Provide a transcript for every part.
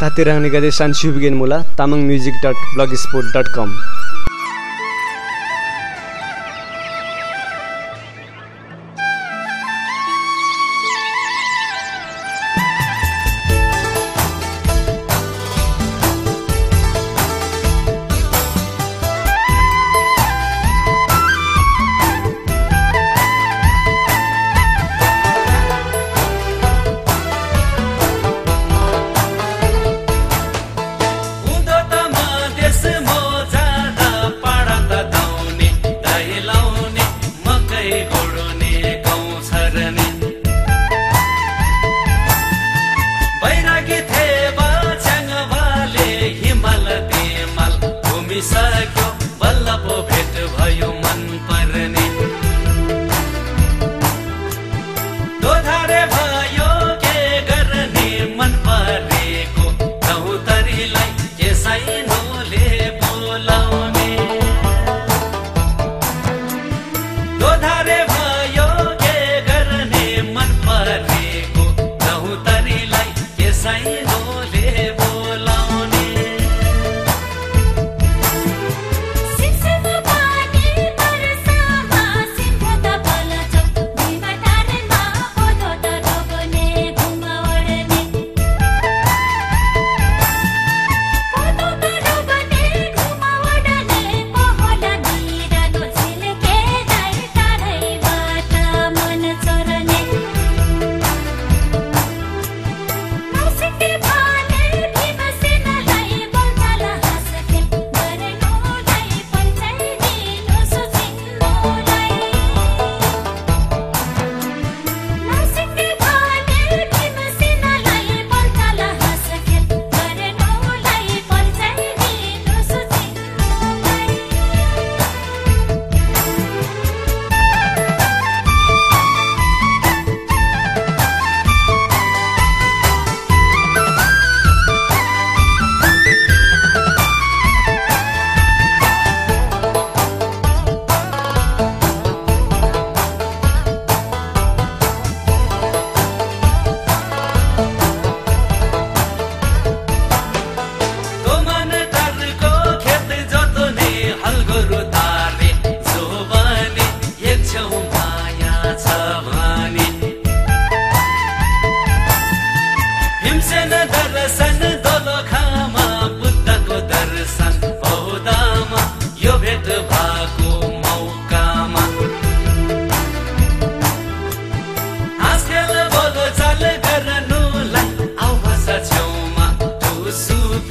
तातिराङ्ने गते सान्सुबिगेन मुला Tamang music dot blog sport dot com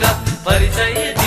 का परिचय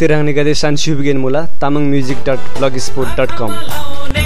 तिराङ्ने गते सान्सुबिगेन मुला Tamang music dot blog sport dot com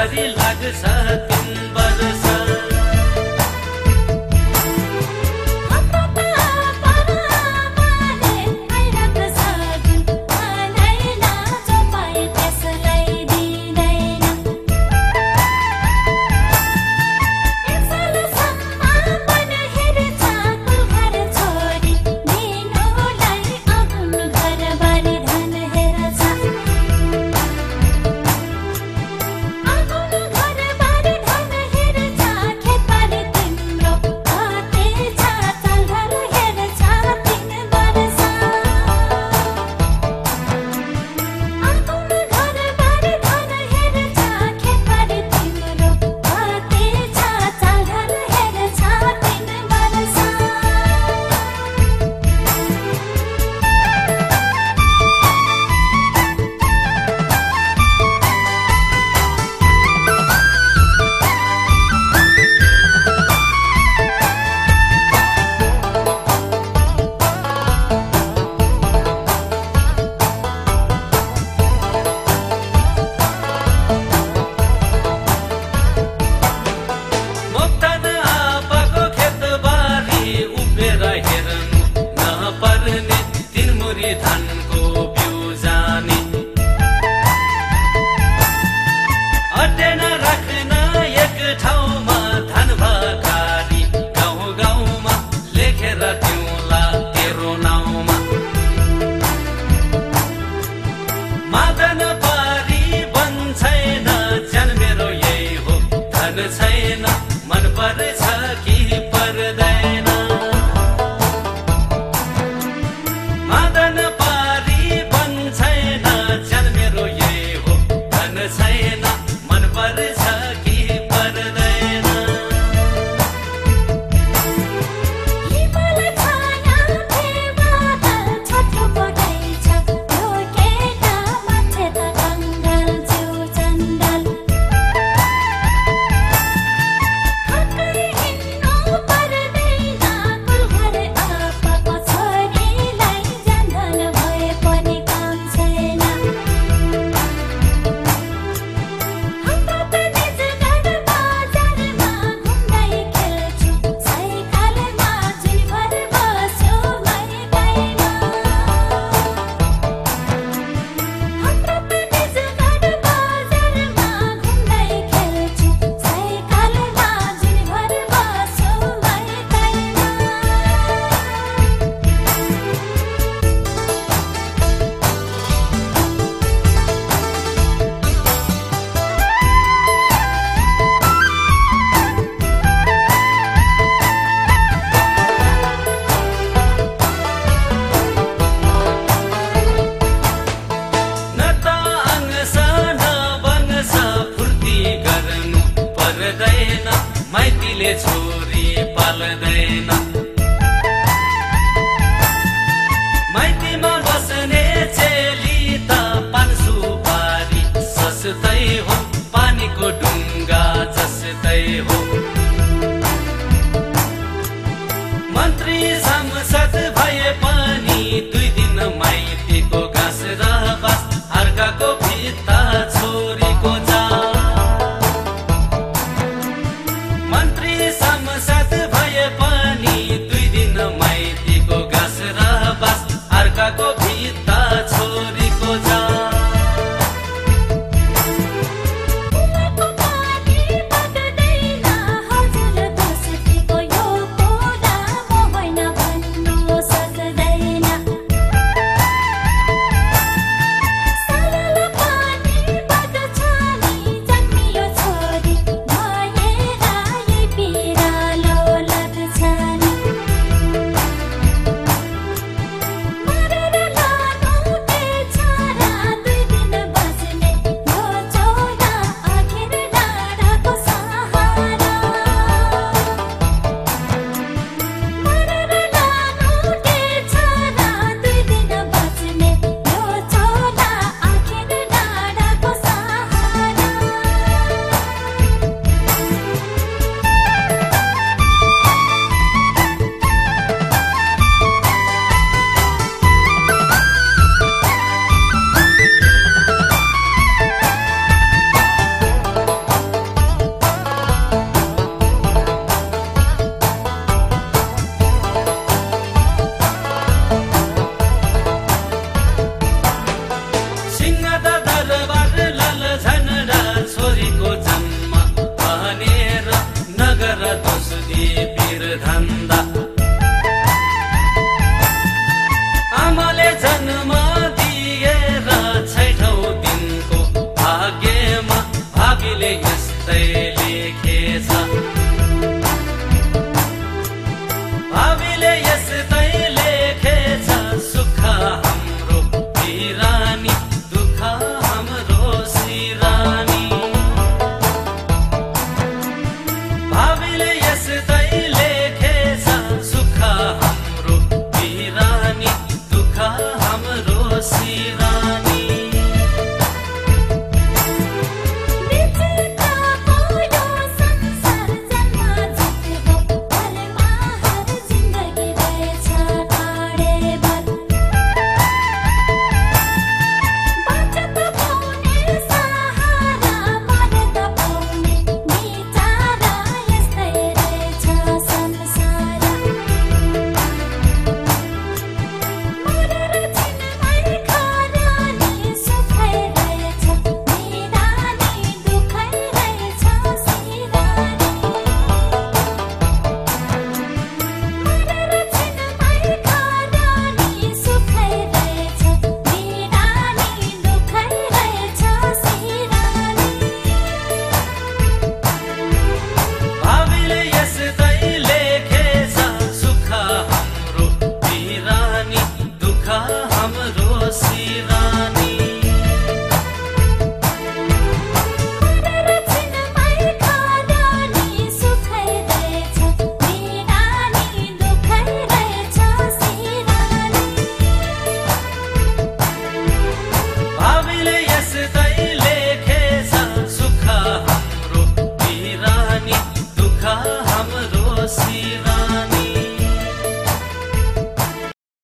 कसरी लाग्छ तिन kids, huh?